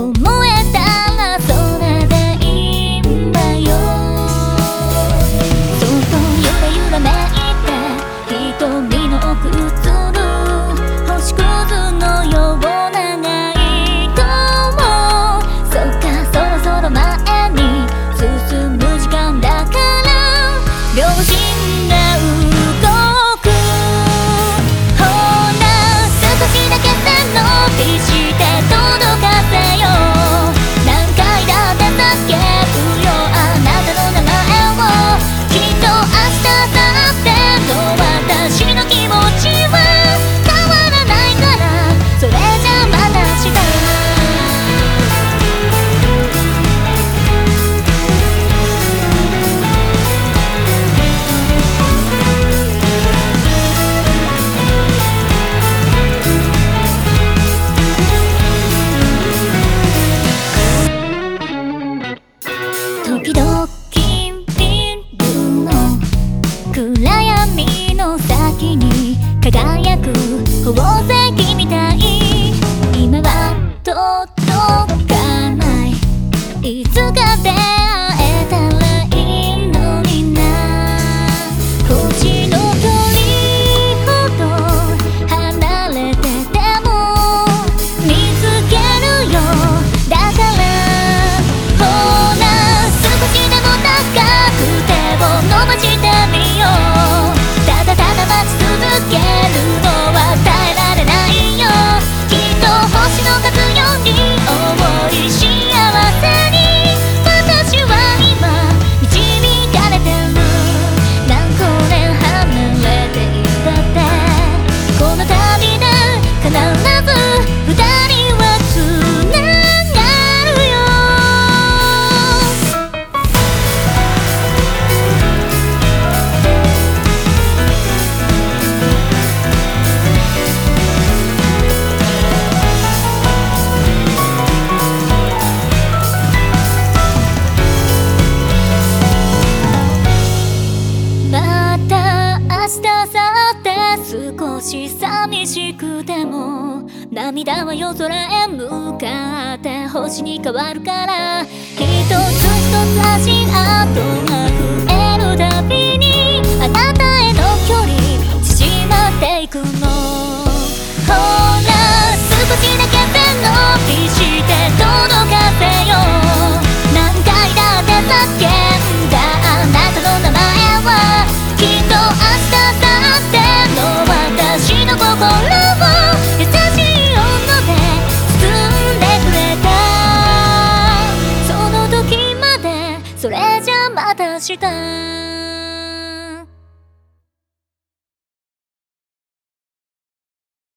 思に輝く宝石みたい。今は届かないいつかでし寂しくても涙は夜空へ向かって星に変わるから一つ一つじゃまた明日。